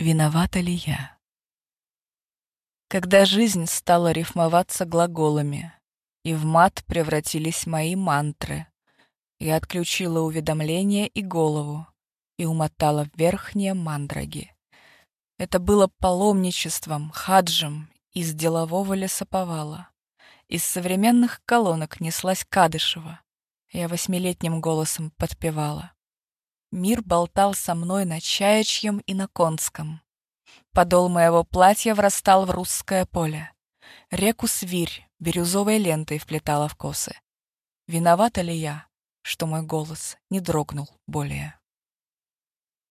Виновата ли я? Когда жизнь стала рифмоваться глаголами, и в мат превратились мои мантры, я отключила уведомления и голову и умотала в верхние мандраги. Это было паломничеством, хаджем из делового лесоповала. Из современных колонок неслась Кадышева. Я восьмилетним голосом подпевала. Мир болтал со мной на чаячьем и на конском. Подол моего платья врастал в русское поле. Реку свирь бирюзовой лентой вплетала в косы. Виновата ли я, что мой голос не дрогнул более?